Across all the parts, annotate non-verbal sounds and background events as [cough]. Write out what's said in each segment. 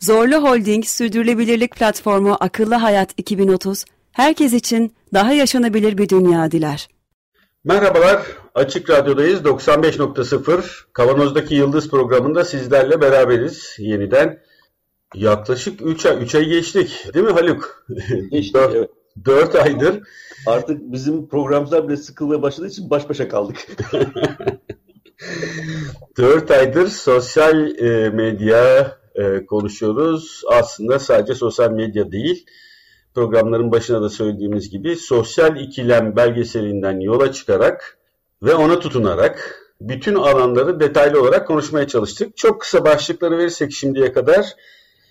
Zorlu Holding Sürdürülebilirlik Platformu Akıllı Hayat 2030, herkes için daha yaşanabilir bir dünya diler. Merhabalar, Açık Radyo'dayız. 95.0 Kavanoz'daki Yıldız programında sizlerle beraberiz yeniden. Yaklaşık 3 ay, 3 ay geçtik değil mi Haluk? Geçtik, [laughs] 4, evet. 4 aydır. Artık bizim programcılar bile sıkılmaya başladığı için baş başa kaldık. [laughs] 4 aydır sosyal e, medya e, konuşuyoruz. Aslında sadece sosyal medya değil, programların başına da söylediğimiz gibi sosyal ikilem belgeselinden yola çıkarak ve ona tutunarak bütün alanları detaylı olarak konuşmaya çalıştık. Çok kısa başlıkları verirsek şimdiye kadar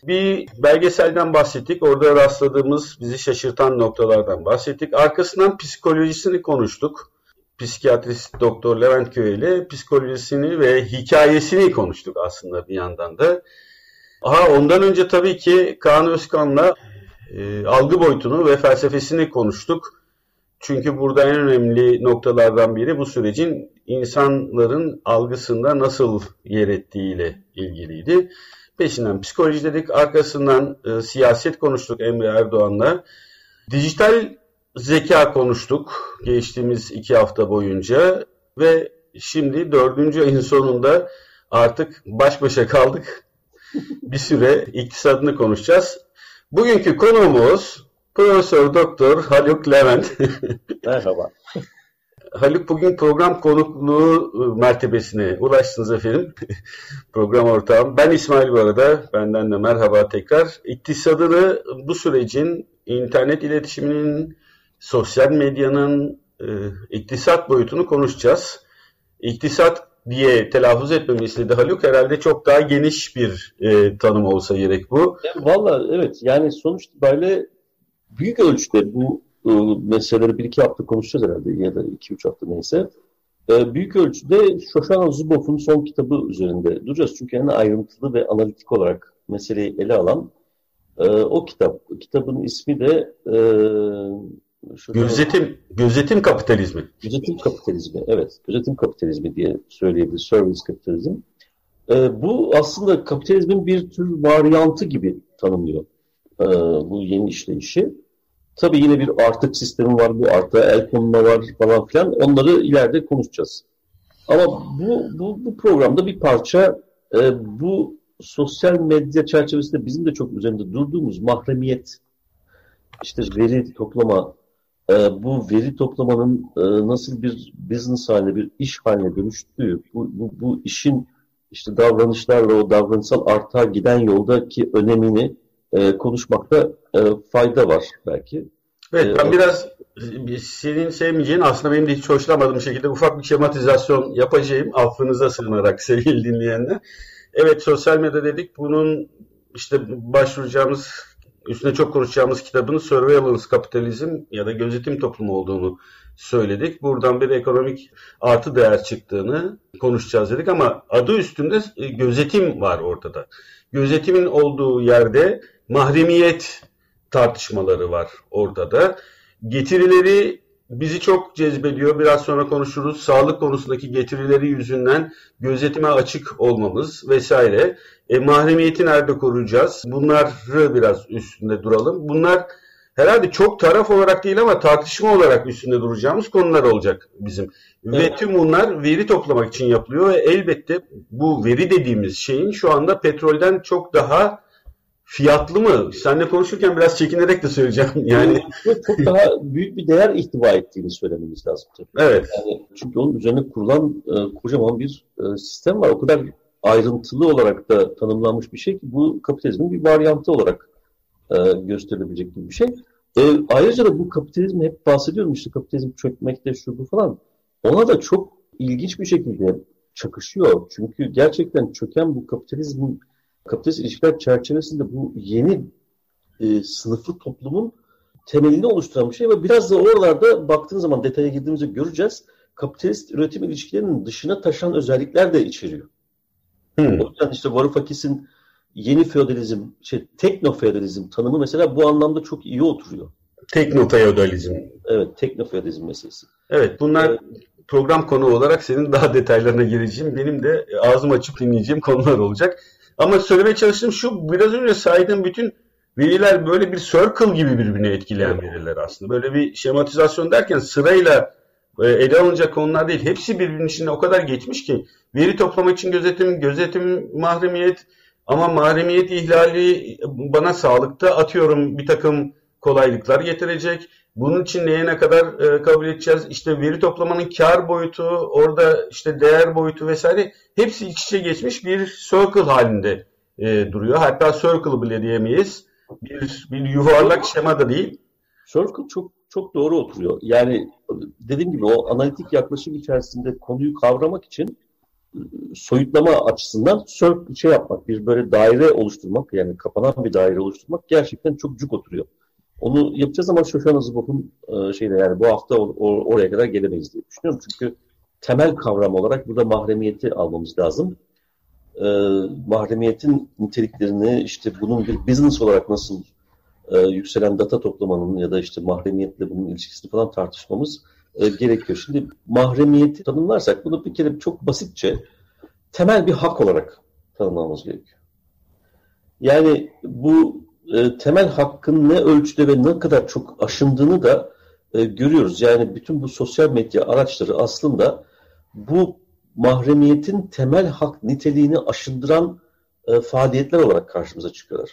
bir belgeselden bahsettik. Orada rastladığımız bizi şaşırtan noktalardan bahsettik. Arkasından psikolojisini konuştuk. Psikiyatrist Doktor Levent Köy ile psikolojisini ve hikayesini konuştuk aslında bir yandan da. Aha ondan önce tabii ki Kaan Özkan'la e, algı boyutunu ve felsefesini konuştuk. Çünkü burada en önemli noktalardan biri bu sürecin insanların algısında nasıl yer ettiğiyle ilgiliydi. Peşinden psikoloji dedik, arkasından e, siyaset konuştuk Emre Erdoğan'la. Dijital zeka konuştuk geçtiğimiz iki hafta boyunca ve şimdi dördüncü ayın sonunda artık baş başa kaldık. Bir süre iktisadını konuşacağız. Bugünkü konuğumuz Profesör Doktor Haluk Levent. [laughs] Merhaba. Haluk bugün program konukluğu ıı, mertebesine ulaştınız efendim. [laughs] program ortağım. Ben İsmail bu arada. Benden de merhaba tekrar. İktisadını bu sürecin internet iletişiminin, sosyal medyanın e, iktisat boyutunu konuşacağız. İktisat diye telaffuz etmemi istedi Haluk. Herhalde çok daha geniş bir e, tanım olsa gerek bu. Valla evet yani sonuç itibariyle büyük ölçüde bu e, meseleleri bir iki hafta konuşacağız herhalde ya da iki üç hafta neyse. E, büyük ölçüde Shoshana Zuboff'un son kitabı üzerinde duracağız. Çünkü en ayrıntılı ve analitik olarak meseleyi ele alan e, o kitap. Kitabın ismi de e, Gözetim, gözetim kapitalizmi. Gözetim kapitalizmi, evet. Gözetim kapitalizmi diye söyleyebiliriz. Service kapitalizm. E, bu aslında kapitalizmin bir tür varyantı gibi tanımlıyor e, bu yeni işleyişi. Tabii yine bir artık sistemi var, bu artı el konuma var falan filan. Onları ileride konuşacağız. Ama bu, bu, bu programda bir parça e, bu sosyal medya çerçevesinde bizim de çok üzerinde durduğumuz mahremiyet, işte veri toplama, e, bu veri toplamanın e, nasıl bir business haline, bir iş haline dönüştüğü, bu, bu, bu işin işte davranışlarla o davranışsal arta giden yoldaki önemini e, konuşmakta e, fayda var belki. Evet ben biraz senin sevmeyeceğin aslında benim de hiç hoşlanmadığım şekilde ufak bir şematizasyon yapacağım affınıza sığınarak [laughs] sevgili dinleyenler. Evet sosyal medya dedik bunun işte başvuracağımız üstüne çok konuşacağımız kitabın Surveillance Kapitalizm ya da gözetim toplumu olduğunu söyledik. Buradan bir ekonomik artı değer çıktığını konuşacağız dedik ama adı üstünde e, gözetim var ortada. Gözetimin olduğu yerde mahremiyet tartışmaları var ortada. Getirileri bizi çok cezbediyor. Biraz sonra konuşuruz. Sağlık konusundaki getirileri yüzünden gözetime açık olmamız vesaire. E, mahremiyeti nerede koruyacağız? Bunları biraz üstünde duralım. Bunlar herhalde çok taraf olarak değil ama tartışma olarak üstünde duracağımız konular olacak bizim. Evet. Ve tüm bunlar veri toplamak için yapılıyor ve elbette bu veri dediğimiz şeyin şu anda petrolden çok daha fiyatlı mı? Seninle konuşurken biraz çekinerek de söyleyeceğim. Yani çok [laughs] daha büyük bir değer ihtiva ettiğini söylememiz lazım. Tabii. Evet. Yani çünkü onun üzerine kurulan e, kocaman bir e, sistem var. O kadar ayrıntılı olarak da tanımlanmış bir şey ki bu kapitalizmin bir varyantı olarak e, gösterilebilecek bir şey. E, ayrıca da bu kapitalizm hep bahsediyorum işte kapitalizm çökmekte şu bu falan. Ona da çok ilginç bir şekilde çakışıyor. Çünkü gerçekten çöken bu kapitalizmin kapitalist ilişkiler çerçevesinde bu yeni e, sınıflı toplumun temelini oluşturan bir şey ve biraz da oralarda baktığın zaman detaya girdiğimizde göreceğiz. Kapitalist üretim ilişkilerinin dışına taşan özellikler de içeriyor. Hmm. O yüzden işte Varoufakis'in yeni feodalizm, şey, tekno feodalizm tanımı mesela bu anlamda çok iyi oturuyor. Tekno feodalizm. Evet, tekno feodalizm meselesi. Evet, bunlar evet. program konu olarak senin daha detaylarına gireceğim. Benim de ağzım açıp dinleyeceğim konular olacak. Ama söylemeye çalıştığım şu, biraz önce saydığım bütün veriler böyle bir circle gibi birbirini etkileyen veriler aslında. Böyle bir şematizasyon derken sırayla e, ele alınacak konular değil. Hepsi birbirinin içinde o kadar geçmiş ki veri toplamak için gözetim, gözetim mahremiyet ama mahremiyet ihlali bana sağlıkta atıyorum bir takım kolaylıklar getirecek. Bunun için neye ne kadar e, kabul edeceğiz? İşte veri toplamanın kar boyutu, orada işte değer boyutu vesaire hepsi iç içe geçmiş bir circle halinde e, duruyor. Hatta circle bile diyemeyiz. Bir, bir yuvarlak şema da değil. Circle çok çok doğru oturuyor. Yani dediğim gibi o analitik yaklaşım içerisinde konuyu kavramak için soyutlama açısından şey yapmak, bir böyle daire oluşturmak yani kapanan bir daire oluşturmak gerçekten çok cuk oturuyor. Onu yapacağız ama Shoshana Zuboff'un e, şeyde yani bu hafta or, oraya kadar gelemeyiz diye düşünüyorum. Çünkü temel kavram olarak burada mahremiyeti almamız lazım. E, mahremiyetin niteliklerini işte bunun bir business olarak nasıl e, yükselen data toplamanın ya da işte mahremiyetle bunun ilişkisini falan tartışmamız e, gerekiyor. Şimdi mahremiyeti tanımlarsak bunu bir kere çok basitçe temel bir hak olarak tanımlamamız gerekiyor. Yani bu e, temel hakkın ne ölçüde ve ne kadar çok aşındığını da e, görüyoruz. Yani bütün bu sosyal medya araçları aslında bu mahremiyetin temel hak niteliğini aşındıran e, faaliyetler olarak karşımıza çıkıyorlar.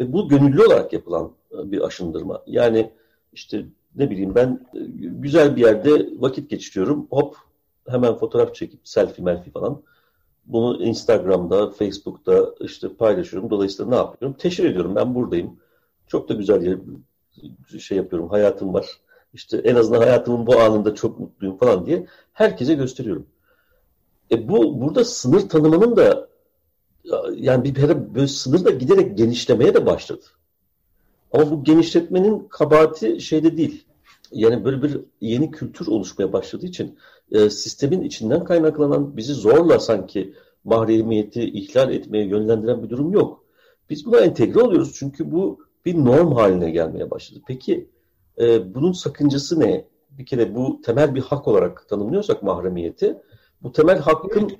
Ve bu gönüllü olarak yapılan e, bir aşındırma. Yani işte ne bileyim ben e, güzel bir yerde vakit geçiriyorum. Hop hemen fotoğraf çekip selfie melfi falan. Bunu Instagram'da, Facebook'ta işte paylaşıyorum. Dolayısıyla ne yapıyorum? Teşhir ediyorum. Ben buradayım. Çok da güzel yer, şey yapıyorum. Hayatım var. İşte en azından hayatımın bu anında çok mutluyum falan diye herkese gösteriyorum. E bu burada sınır tanımanın da yani bir böyle sınır da giderek genişlemeye de başladı. Ama bu genişletmenin kabahati şeyde değil. Yani böyle bir yeni kültür oluşmaya başladığı için e, sistemin içinden kaynaklanan bizi zorla sanki mahremiyeti ihlal etmeye yönlendiren bir durum yok. Biz buna entegre oluyoruz çünkü bu bir norm haline gelmeye başladı. Peki e, bunun sakıncası ne? Bir kere bu temel bir hak olarak tanımlıyorsak mahremiyeti, bu temel hakkın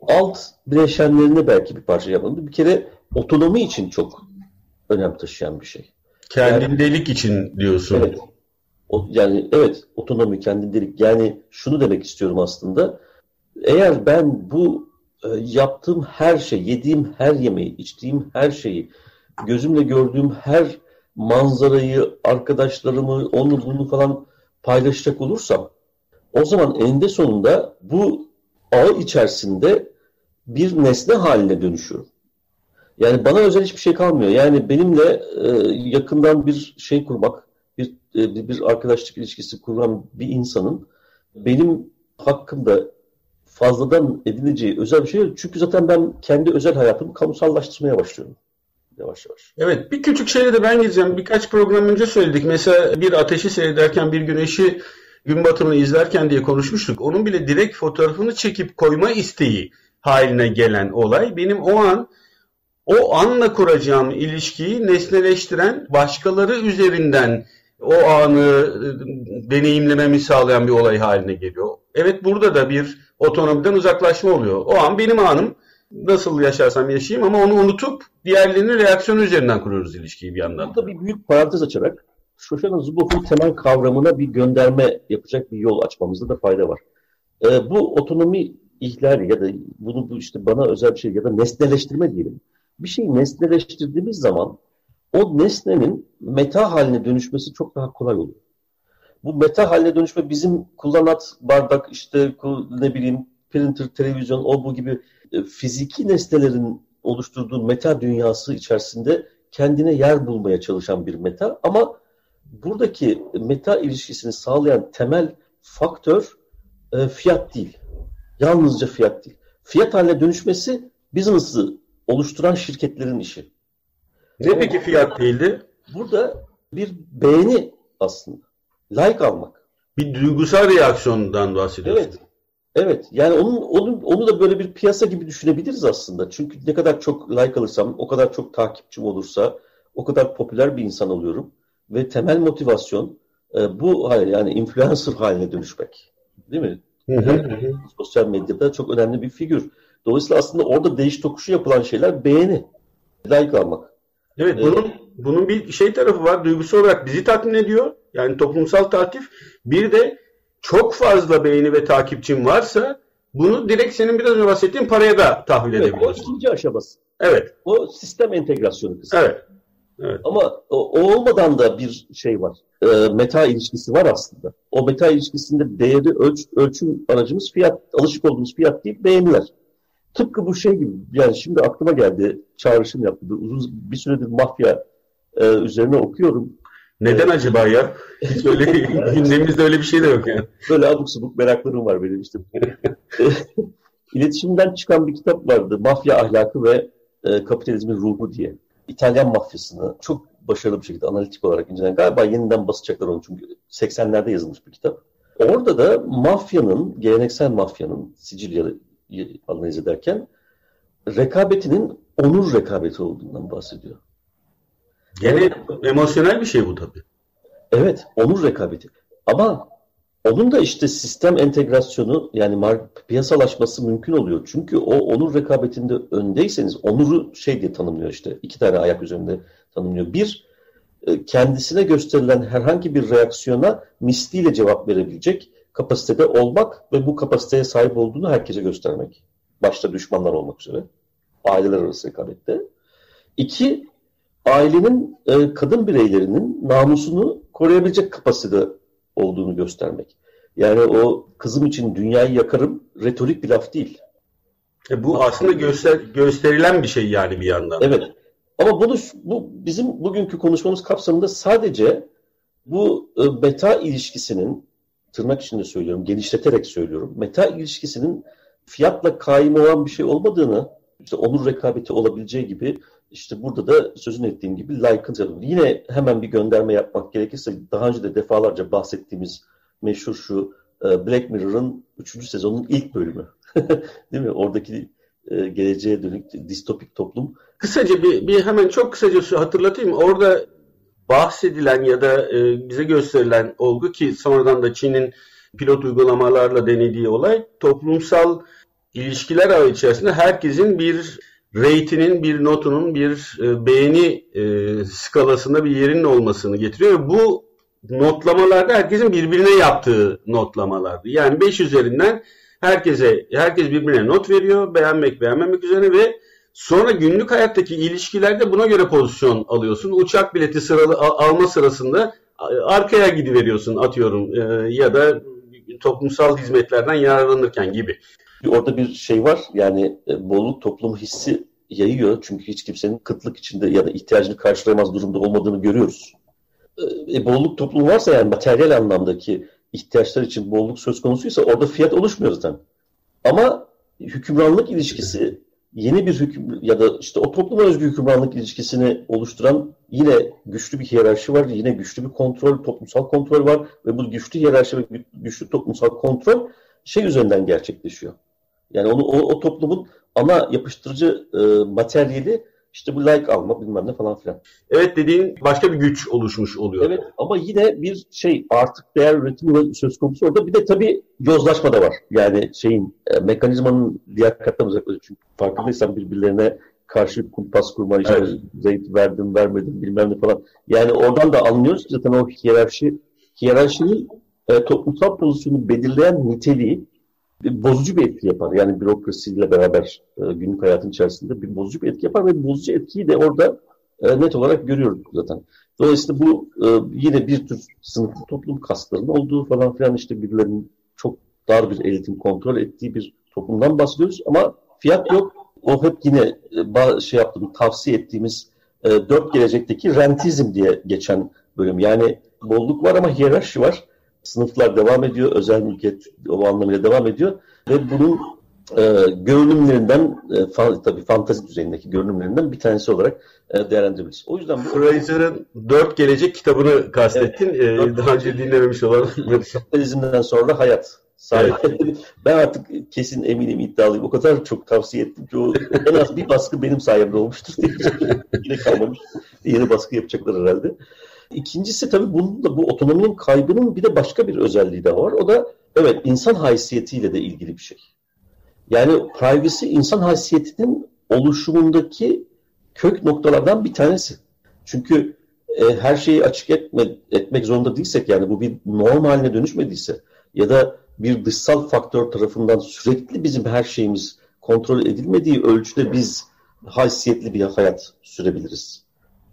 alt bileşenlerine belki bir parça yapalım. Bir kere otonomi için çok önem taşıyan bir şey. Kendindelik yani, için diyorsun. Evet. O, yani evet otonomi kendindelik. Yani şunu demek istiyorum aslında. Eğer ben bu e, yaptığım her şey, yediğim her yemeği, içtiğim her şeyi, gözümle gördüğüm her manzarayı, arkadaşlarımı, onu bunu falan paylaşacak olursam o zaman eninde sonunda bu ağ içerisinde bir nesne haline dönüşüyorum. Yani bana özel hiçbir şey kalmıyor. Yani benimle e, yakından bir şey kurmak, e, bir arkadaşlık ilişkisi kuran bir insanın benim hakkımda fazladan edineceği özel bir şey yok. Çünkü zaten ben kendi özel hayatımı kamusallaştırmaya başlıyorum. Yavaş yavaş. Evet bir küçük şeyle de ben gireceğim. Birkaç program önce söyledik. Mesela bir ateşi seyrederken bir güneşi gün batımını izlerken diye konuşmuştuk. Onun bile direkt fotoğrafını çekip koyma isteği haline gelen olay benim o an o anla kuracağım ilişkiyi nesneleştiren başkaları üzerinden o anı e, deneyimlememi sağlayan bir olay haline geliyor. Evet burada da bir otonomiden uzaklaşma oluyor. O an benim anım nasıl yaşarsam yaşayayım ama onu unutup diğerlerinin reaksiyonu üzerinden kuruyoruz ilişkiyi bir yandan. Burada bir büyük parantez açarak Shoshana Zuboff'un temel kavramına bir gönderme yapacak bir yol açmamızda da fayda var. Ee, bu otonomi ihlali ya da bunu bu işte bana özel bir şey ya da nesneleştirme diyelim. Bir şeyi nesneleştirdiğimiz zaman o nesnenin meta haline dönüşmesi çok daha kolay oluyor. Bu meta haline dönüşme bizim kullanat, bardak, işte ne bileyim printer, televizyon, o bu gibi e, fiziki nesnelerin oluşturduğu meta dünyası içerisinde kendine yer bulmaya çalışan bir meta ama buradaki meta ilişkisini sağlayan temel faktör e, fiyat değil. Yalnızca fiyat değil. Fiyat haline dönüşmesi business'ı oluşturan şirketlerin işi. Ne peki fiyat değildi? burada bir beğeni aslında. Like almak. Bir duygusal reaksiyondan bahsediyorsun. Evet. Evet. Yani onun, onun, onu da böyle bir piyasa gibi düşünebiliriz aslında. Çünkü ne kadar çok like alırsam, o kadar çok takipçim olursa, o kadar popüler bir insan oluyorum. Ve temel motivasyon e, bu yani influencer [laughs] haline dönüşmek. Değil mi? Sosyal medyada çok önemli bir figür. Dolayısıyla aslında orada değiş tokuşu yapılan şeyler beğeni. Like almak. Evet bunun bunun bir şey tarafı var. Duygusal olarak bizi tatmin ediyor. Yani toplumsal takip. Bir de çok fazla beğeni ve takipçin varsa bunu direkt senin biraz önce bahsettiğin paraya da tahvil Evet, o edebiliyorsun. ikinci aşaması. Evet. O sistem entegrasyonu kısmı. Evet. Ama o, o olmadan da bir şey var. E, meta ilişkisi var aslında. O meta ilişkisinde değeri ölç, ölçüm aracımız fiyat, alışık olduğumuz fiyat değil, beğeniler. Tıpkı bu şey gibi, yani şimdi aklıma geldi, çağrışım yaptı. Uzun bir süredir mafya e, üzerine okuyorum. Neden acaba ya? Hiç öyle [laughs] gündemimizde öyle bir şey de yok yani. Böyle abuk subuk meraklarım var benim işte. [laughs] İletişimden çıkan bir kitap vardı. Mafya ahlakı ve e, kapitalizmin ruhu diye. İtalyan mafyasını çok başarılı bir şekilde analitik olarak incelen. Galiba yeniden basacaklar onu çünkü 80'lerde yazılmış bir kitap. Orada da mafyanın, geleneksel mafyanın Sicilya'yı analiz ederken rekabetinin onur rekabeti olduğundan bahsediyor. Gene emosyonel bir şey bu tabii. Evet, onur rekabeti. Ama onun da işte sistem entegrasyonu yani piyasalaşması mümkün oluyor. Çünkü o onur rekabetinde öndeyseniz onuru şey diye tanımlıyor işte. iki tane ayak üzerinde tanımlıyor. Bir, e, kendisine gösterilen herhangi bir reaksiyona misliyle cevap verebilecek kapasitede olmak ve bu kapasiteye sahip olduğunu herkese göstermek. Başta düşmanlar olmak üzere. Aileler arası rekabette. İki, ailenin e, kadın bireylerinin namusunu koruyabilecek kapasitede olduğunu göstermek. Yani o kızım için dünyayı yakarım retorik bir laf değil. E bu aslında göster gösterilen bir şey yani bir yandan. Evet. Ama bunu bu bizim bugünkü konuşmamız kapsamında sadece bu e, meta ilişkisinin tırnak içinde söylüyorum, genişleterek söylüyorum. Meta ilişkisinin fiyatla kaim olan bir şey olmadığını, işte onur rekabeti olabileceği gibi işte burada da sözünü ettiğim gibi like'ın yine hemen bir gönderme yapmak gerekirse daha önce de defalarca bahsettiğimiz meşhur şu e, Black Mirror'ın 3. sezonun ilk bölümü. [laughs] Değil mi? Oradaki e, geleceğe dönük distopik toplum. Kısaca bir, bir hemen çok kısaca hatırlatayım. Orada bahsedilen ya da e, bize gösterilen olgu ki sonradan da Çin'in pilot uygulamalarla denediği olay toplumsal ilişkiler ağı içerisinde herkesin bir rate'inin, bir notunun, bir e, beğeni e, skalasında bir yerinin olmasını getiriyor. Bu notlamalarda herkesin birbirine yaptığı notlamalardı. Yani 5 üzerinden herkese herkes birbirine not veriyor, beğenmek beğenmemek üzere ve sonra günlük hayattaki ilişkilerde buna göre pozisyon alıyorsun. Uçak bileti sıralı alma sırasında arkaya gidiveriyorsun atıyorum e, ya da toplumsal hizmetlerden yararlanırken gibi. Orada bir şey var yani e, bolluk toplumu hissi yayıyor. Çünkü hiç kimsenin kıtlık içinde ya da ihtiyacını karşılayamaz durumda olmadığını görüyoruz. E, bolluk toplumu varsa yani materyal anlamdaki ihtiyaçlar için bolluk söz konusuysa orada fiyat oluşmuyor zaten. Ama hükümranlık ilişkisi yeni bir hüküm ya da işte o topluma özgü hükümranlık ilişkisini oluşturan yine güçlü bir hiyerarşi var, yine güçlü bir kontrol, toplumsal kontrol var ve bu güçlü hiyerarşi ve güçlü toplumsal kontrol şey üzerinden gerçekleşiyor. Yani onu o, o toplumun ana yapıştırıcı e, materyali işte bu like alma bilmem ne falan filan. Evet dediğin başka bir güç oluşmuş oluyor. Evet ama yine bir şey artık değer üretimi söz konusu orada. Bir de tabii yozlaşma da var. Yani şeyin e, mekanizmanın liyakattan uzaklaşıyor. Çünkü farkındaysan birbirlerine karşı kumpas kurma, işte evet. zeyt verdim vermedim bilmem ne falan. Yani oradan da anlıyoruz zaten o hiyerarşi, hiyerarşinin e, toplumsal pozisyonu belirleyen niteliği bozucu bir etki yapar. Yani bürokrasiyle beraber e, günlük hayatın içerisinde bir bozucu bir etki yapar ve bozucu etkiyi de orada e, net olarak görüyoruz zaten. Dolayısıyla bu e, yine bir tür sınıflı toplum kaslarının olduğu falan filan işte birilerinin çok dar bir eğitim kontrol ettiği bir toplumdan bahsediyoruz ama fiyat yok. O hep yine e, şey yaptığım, tavsiye ettiğimiz e, dört gelecekteki rentizm diye geçen bölüm. Yani bolluk var ama hiyerarşi var sınıflar devam ediyor, özel mülkiyet o anlamıyla devam ediyor ve bunun e, görünümlerinden e, fa, tabii fantazi düzeyindeki görünümlerinden bir tanesi olarak e, değerlendirebiliriz. O yüzden bu Fraser'ın Dört Gelecek kitabını kastettin. Evet, ee, daha önce dinlememiş olan. [laughs] Kapitalizmden sonra hayat. Evet. [laughs] ben artık kesin eminim iddialıyım. O kadar çok tavsiye ettim ki o en az bir baskı benim sayemde olmuştur diye. [laughs] Yine kalmamış. Yeni baskı yapacaklar herhalde. İkincisi tabii bunun da bu otonominin kaybının bir de başka bir özelliği de var. O da evet insan haysiyetiyle de ilgili bir şey. Yani privacy insan haysiyetinin oluşumundaki kök noktalardan bir tanesi. Çünkü e, her şeyi açık etme, etmek zorunda değilsek yani bu bir norm haline dönüşmediyse ya da bir dışsal faktör tarafından sürekli bizim her şeyimiz kontrol edilmediği ölçüde biz haysiyetli bir hayat sürebiliriz.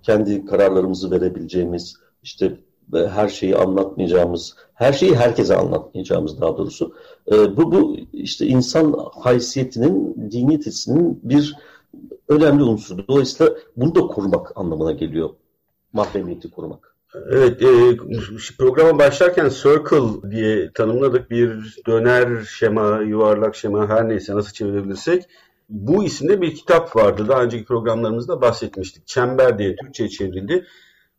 Kendi kararlarımızı verebileceğimiz, işte e, her şeyi anlatmayacağımız, her şeyi herkese anlatmayacağımız daha doğrusu. E, bu, bu işte insan haysiyetinin, diniyetesinin bir önemli unsuru. Dolayısıyla bunu da korumak anlamına geliyor. Mahremiyeti korumak. Evet, e, programa başlarken circle diye tanımladık bir döner şema, yuvarlak şema her neyse nasıl çevirebilirsek. Bu isimde bir kitap vardı. Daha önceki programlarımızda bahsetmiştik. Çember diye Türkçe çevrildi.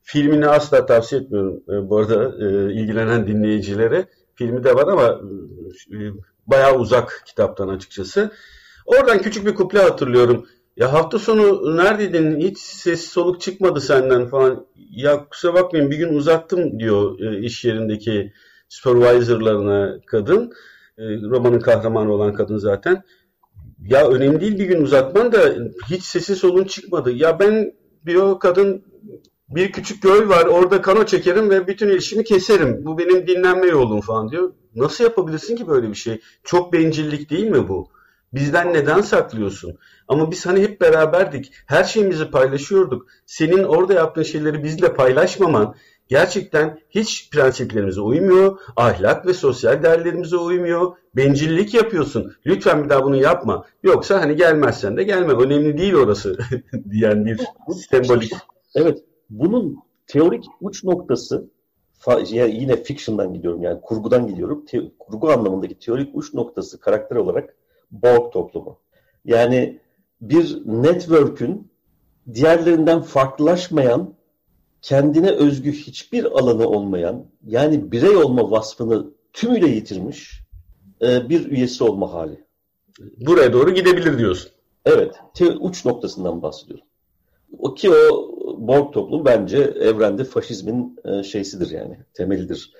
Filmini asla tavsiye etmiyorum e, bu arada e, ilgilenen dinleyicilere. Filmi de var ama e, bayağı uzak kitaptan açıkçası. Oradan küçük bir kuple hatırlıyorum. Ya hafta sonu neredeydin? Hiç ses soluk çıkmadı senden falan. Ya kusura bakmayın bir gün uzattım diyor e, iş yerindeki supervisorlarına kadın. E, romanın kahramanı olan kadın zaten. Ya önemli değil bir gün uzatman da hiç sesi solun çıkmadı. Ya ben diyor kadın bir küçük göl var orada kano çekerim ve bütün ilişkimi keserim. Bu benim dinlenme yolum falan diyor. Nasıl yapabilirsin ki böyle bir şey? Çok bencillik değil mi bu? Bizden neden saklıyorsun? Ama biz hani hep beraberdik. Her şeyimizi paylaşıyorduk. Senin orada yaptığın şeyleri bizle paylaşmaman gerçekten hiç prensiplerimize uymuyor. Ahlak ve sosyal değerlerimize uymuyor. Bencillik yapıyorsun. Lütfen bir daha bunu yapma. Yoksa hani gelmezsen de gelme. Önemli değil orası [laughs] diyen bir sembolik. Evet. Bunun teorik uç noktası yine fiction'dan gidiyorum yani kurgudan gidiyorum. Te, kurgu anlamındaki teorik uç noktası karakter olarak Borg toplumu. Yani bir network'ün diğerlerinden farklılaşmayan, kendine özgü hiçbir alanı olmayan, yani birey olma vasfını tümüyle yitirmiş e, bir üyesi olma hali. Buraya doğru gidebilir diyorsun. Evet, uç noktasından bahsediyorum. O ki o Borg toplum bence evrende faşizmin e, şeysidir yani, temelidir.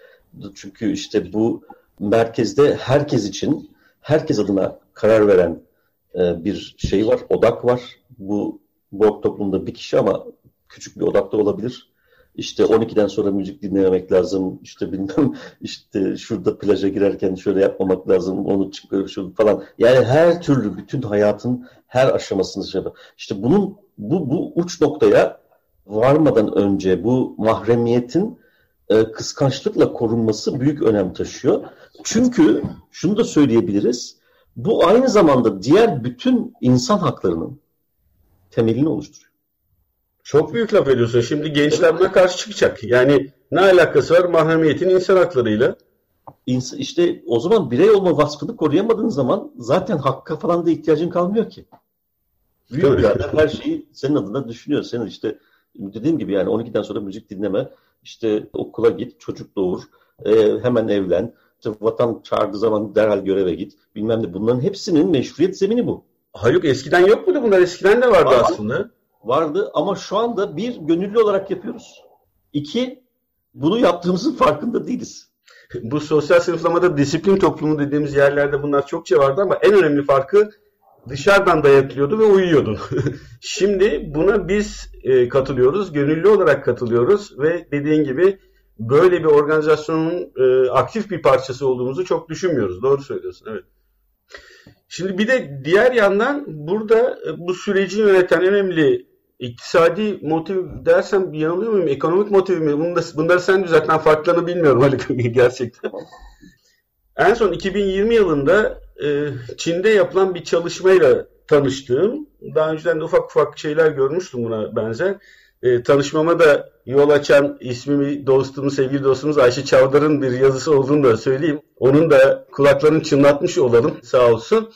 Çünkü işte bu merkezde herkes için, herkes adına karar veren e, bir şey var, odak var. Bu Borg toplumda bir kişi ama küçük bir odakta olabilir. İşte 12'den sonra müzik dinlememek lazım. İşte bilmem [laughs] işte şurada plaja girerken şöyle yapmamak lazım. Onu çıkıyor şu falan. Yani her türlü bütün hayatın her aşamasını şey İşte bunun bu bu uç noktaya varmadan önce bu mahremiyetin e, kıskançlıkla korunması büyük önem taşıyor. Çünkü şunu da söyleyebiliriz. Bu aynı zamanda diğer bütün insan haklarının temelini oluşturuyor. Çok büyük laf ediyorsun. Şimdi gençler buna karşı çıkacak. Yani ne alakası var mahremiyetin insan haklarıyla? İns işte o zaman birey olma vasfını koruyamadığın zaman zaten hakka falan da ihtiyacın kalmıyor ki. Büyük birader her şeyi senin adına düşünüyor. Senin işte dediğim gibi yani 12'den sonra müzik dinleme, işte okula git, çocuk doğur, e, hemen evlen, işte vatan çağırdığı zaman derhal göreve git, bilmem ne. Bunların hepsinin meşruiyet zemini bu. Haluk eskiden yok muydu bunlar? Eskiden de vardı Var, aslında. Vardı ama şu anda bir, gönüllü olarak yapıyoruz. İki, bunu yaptığımızın farkında değiliz. Bu sosyal sınıflamada disiplin toplumu dediğimiz yerlerde bunlar çokça vardı ama en önemli farkı dışarıdan dayatılıyordu ve uyuyordun. [laughs] Şimdi buna biz e, katılıyoruz, gönüllü olarak katılıyoruz ve dediğin gibi böyle bir organizasyonun e, aktif bir parçası olduğumuzu çok düşünmüyoruz. Doğru söylüyorsun, evet. Şimdi bir de diğer yandan burada e, bu süreci yöneten önemli iktisadi motiv dersem yanılıyor muyum? Ekonomik motiv mi? Bunu da, bunları sen düzeltmen farklarını bilmiyorum Ali [laughs] gerçekten. En son 2020 yılında e, Çin'de yapılan bir çalışmayla tanıştığım, daha önceden de ufak ufak şeyler görmüştüm buna benzer. E, tanışmama da yol açan ismimi dostumuz, sevgili dostumuz Ayşe Çavdar'ın bir yazısı olduğunu da söyleyeyim. Onun da kulaklarını çınlatmış olalım sağ olsun.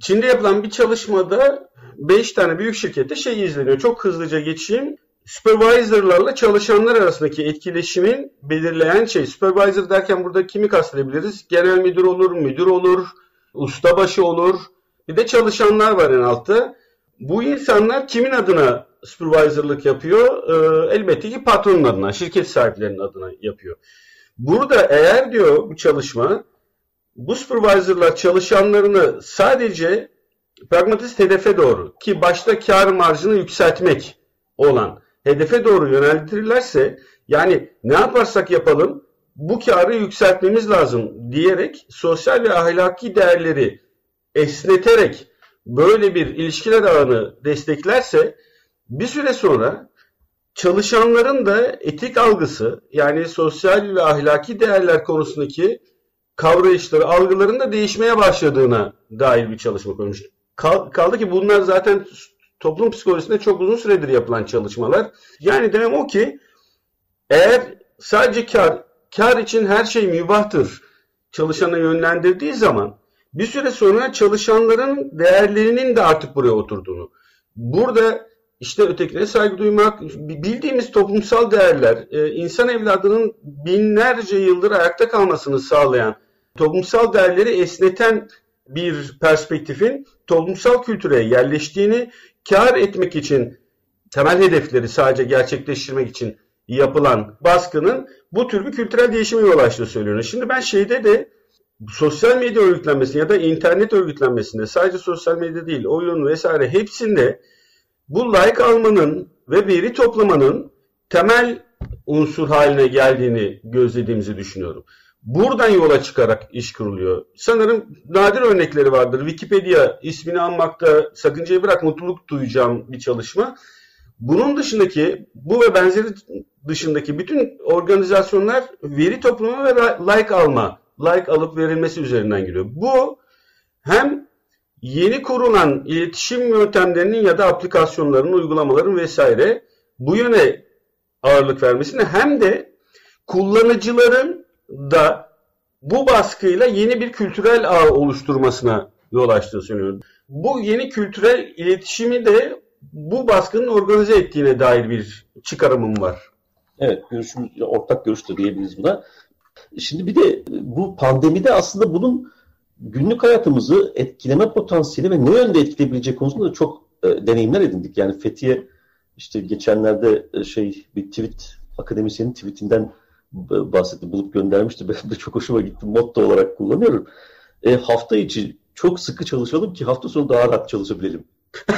Çin'de yapılan bir çalışmada 5 tane büyük şirkette şey izleniyor. Çok hızlıca geçeyim. Supervisor'larla çalışanlar arasındaki etkileşimin belirleyen şey. Supervisor derken burada kimi kastedebiliriz? Genel müdür olur, müdür olur, ustabaşı olur. Bir de çalışanlar var en altta. Bu insanlar kimin adına supervisor'lık yapıyor? Ee, elbette ki patronun adına, şirket sahiplerinin adına yapıyor. Burada eğer diyor bu çalışma bu supervisor'lar çalışanlarını sadece pragmatist hedefe doğru ki başta kar marjını yükseltmek olan hedefe doğru yöneltirirlerse yani ne yaparsak yapalım bu karı yükseltmemiz lazım diyerek sosyal ve ahlaki değerleri esneterek böyle bir ilişkiler ağını desteklerse bir süre sonra çalışanların da etik algısı yani sosyal ve ahlaki değerler konusundaki kavrayışları, algıların da değişmeye başladığına dair bir çalışma koymuş. Kaldı ki bunlar zaten toplum psikolojisinde çok uzun süredir yapılan çalışmalar. Yani demem o ki eğer sadece kar, kar için her şey mübahtır çalışanı yönlendirdiği zaman bir süre sonra çalışanların değerlerinin de artık buraya oturduğunu. Burada işte ötekine saygı duymak, bildiğimiz toplumsal değerler, e, insan evladının binlerce yıldır ayakta kalmasını sağlayan, toplumsal değerleri esneten bir perspektifin toplumsal kültüre yerleştiğini, kar etmek için temel hedefleri sadece gerçekleştirmek için yapılan baskının bu tür bir kültürel değişime yol açtığı söyleniyor. Şimdi ben şeyde de sosyal medya örgütlenmesinde ya da internet örgütlenmesinde sadece sosyal medya değil oyun vesaire hepsinde bu like almanın ve veri toplamanın temel unsur haline geldiğini gözlediğimizi düşünüyorum. Buradan yola çıkarak iş kuruluyor. Sanırım nadir örnekleri vardır. Wikipedia ismini anmakta sakıncayı bırak mutluluk duyacağım bir çalışma. Bunun dışındaki, bu ve benzeri dışındaki bütün organizasyonlar veri toplama ve like alma, like alıp verilmesi üzerinden geliyor. Bu hem yeni kurulan iletişim yöntemlerinin ya da aplikasyonların, uygulamaların vesaire bu yöne ağırlık vermesine hem de kullanıcıların da bu baskıyla yeni bir kültürel ağ oluşturmasına yol açtığı söylüyorum. Bu yeni kültürel iletişimi de bu baskının organize ettiğine dair bir çıkarımım var. Evet, görüşümüz, ortak görüş diyebiliriz buna. Şimdi bir de bu pandemide aslında bunun günlük hayatımızı etkileme potansiyeli ve ne yönde etkileyebilecek konusunda da çok e, deneyimler edindik. Yani Fethiye işte geçenlerde e, şey bir tweet akademisyenin tweetinden bahsetti, bulup göndermişti. [laughs] Ben de çok hoşuma gitti. Motto olarak kullanıyorum. E, hafta içi çok sıkı çalışalım ki hafta sonu daha rahat çalışabilelim. [laughs]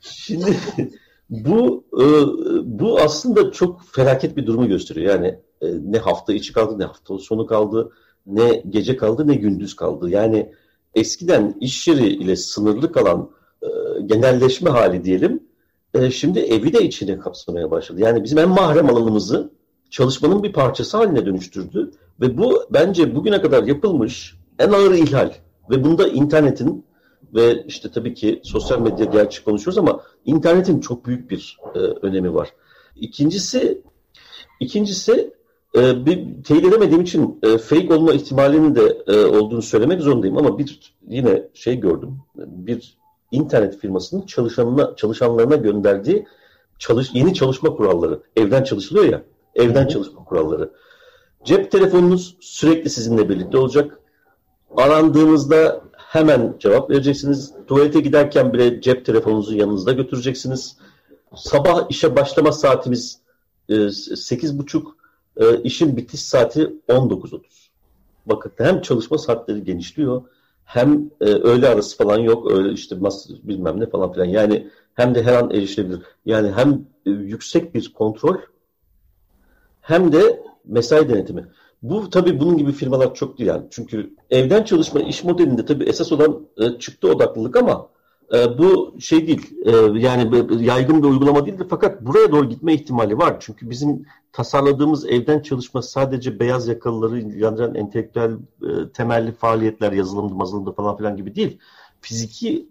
Şimdi bu e, bu aslında çok felaket bir durumu gösteriyor. Yani e, ne hafta içi kaldı, ne hafta sonu kaldı, ne gece kaldı, ne gündüz kaldı. Yani eskiden iş yeri ile sınırlı kalan e, genelleşme hali diyelim e, şimdi evi de içine kapsamaya başladı. Yani bizim en mahrem alanımızı çalışmanın bir parçası haline dönüştürdü. Ve bu bence bugüne kadar yapılmış en ağır ihlal. Ve bunda internetin ve işte tabii ki sosyal medya gerçi konuşuyoruz ama internetin çok büyük bir e, önemi var. İkincisi, ikincisi e, bir teyit edemediğim için e, fake olma ihtimalinin de e, olduğunu söylemek zorundayım ama bir yine şey gördüm. Bir internet firmasının çalışanına, çalışanlarına gönderdiği çalış, yeni çalışma kuralları. Evden çalışılıyor ya, evden çalışma kuralları. Cep telefonunuz sürekli sizinle birlikte olacak. Arandığınızda hemen cevap vereceksiniz. Tuvalete giderken bile cep telefonunuzu yanınızda götüreceksiniz. Sabah işe başlama saatimiz e, 8.30, e, işin bitiş saati 19.30. Bakın hem çalışma saatleri genişliyor hem e, öğle arası falan yok. Öyle işte mas bilmem ne falan filan. Yani hem de her an erişilebilir. Yani hem e, yüksek bir kontrol hem de mesai denetimi. Bu tabii bunun gibi firmalar çok değil yani. Çünkü evden çalışma iş modelinde tabii esas olan e, çıktı odaklılık ama e, bu şey değil. E, yani yaygın bir uygulama değildir fakat buraya doğru gitme ihtimali var. Çünkü bizim tasarladığımız evden çalışma sadece beyaz yakalıları ilgilendiren entelektüel e, temelli faaliyetler yazılımda, mazılımda falan filan gibi değil. Fiziki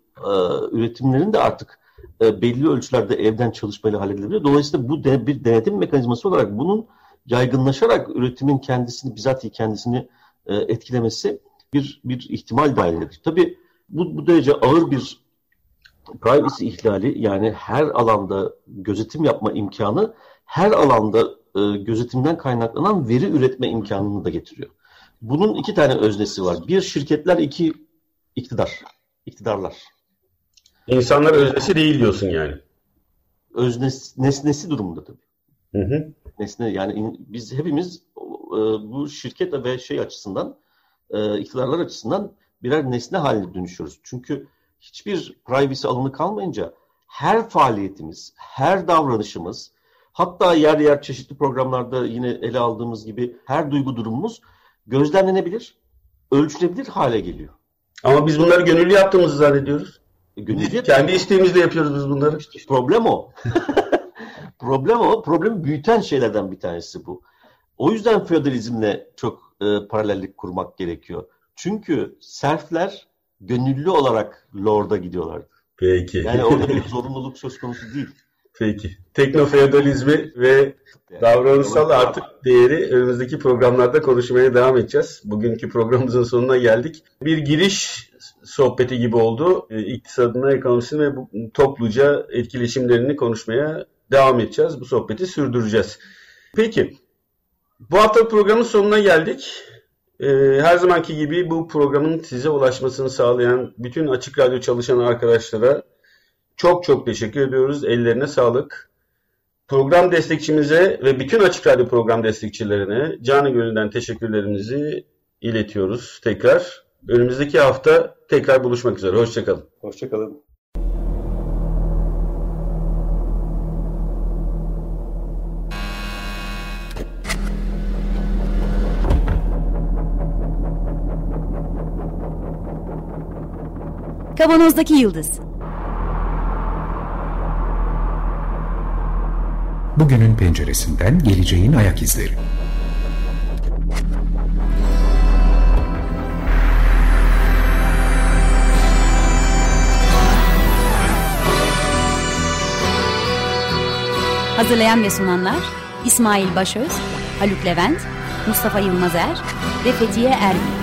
üretimlerin de artık belli ölçülerde evden çalışmayla halledilebiliyor. Dolayısıyla bu de, bir denetim mekanizması olarak bunun yaygınlaşarak üretimin kendisini, bizatihi kendisini etkilemesi bir, bir ihtimal dahilindedir. Tabii bu, bu derece ağır bir privacy ihlali yani her alanda gözetim yapma imkanı her alanda e, gözetimden kaynaklanan veri üretme imkanını da getiriyor. Bunun iki tane öznesi var. Bir şirketler, iki iktidar. iktidarlar. İnsanlar öznesi değil diyorsun yani. Öznesi, nesnesi durumunda tabii. Hı hı. Nesne yani in, biz hepimiz e, bu şirket ve şey açısından e, iktidarlar açısından birer nesne haline dönüşüyoruz. Çünkü hiçbir privacy alanı kalmayınca her faaliyetimiz, her davranışımız, hatta yer yer çeşitli programlarda yine ele aldığımız gibi her duygu durumumuz gözlemlenebilir, ölçülebilir hale geliyor. Ama biz bunları gönüllü yaptığımızı zannediyoruz. E, gönüllü Kendi isteğimizle yapıyoruz biz bunları. İşte problem o. [laughs] problem o. Problemi büyüten şeylerden bir tanesi bu. O yüzden feodalizmle çok e, paralellik kurmak gerekiyor. Çünkü serfler gönüllü olarak Lord'a gidiyorlardı. Peki. Yani orada bir zorunluluk söz konusu değil. Peki. Teknofeodalizmi ve Yani davranışsal artık değeri önümüzdeki programlarda konuşmaya devam edeceğiz. Bugünkü programımızın sonuna geldik. Bir giriş sohbeti gibi oldu. E, İktisadına, ekonomisine ve bu topluca etkileşimlerini konuşmaya devam edeceğiz. Bu sohbeti sürdüreceğiz. Peki. Bu hafta programın sonuna geldik. E, Her zamanki gibi bu programın size ulaşmasını sağlayan bütün Açık Radyo çalışan arkadaşlara çok çok teşekkür ediyoruz. Ellerine sağlık. Program destekçimize ve bütün Açık Radyo program destekçilerine canı gönülden teşekkürlerimizi iletiyoruz tekrar. Önümüzdeki hafta tekrar buluşmak üzere. Hoşçakalın. Hoşçakalın. Kavanozdaki Yıldız Bugünün penceresinden geleceğin ayak izleri. Hazırlayan ve sunanlar İsmail Başöz, Haluk Levent, Mustafa Yılmazer ve Fethiye Erbil.